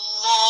الله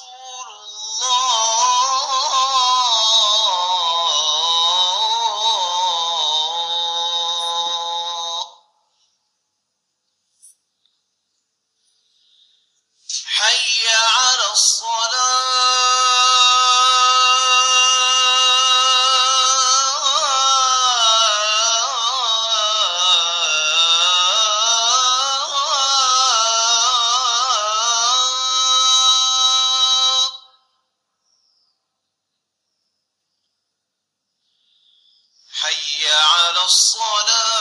حي على الصلاة.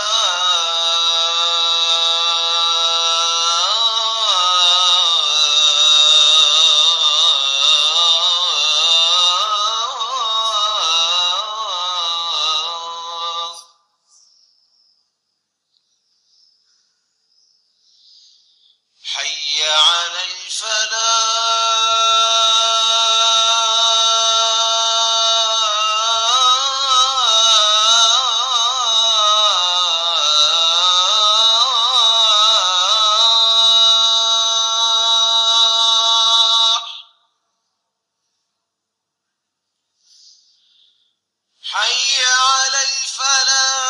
حي على الفلاح.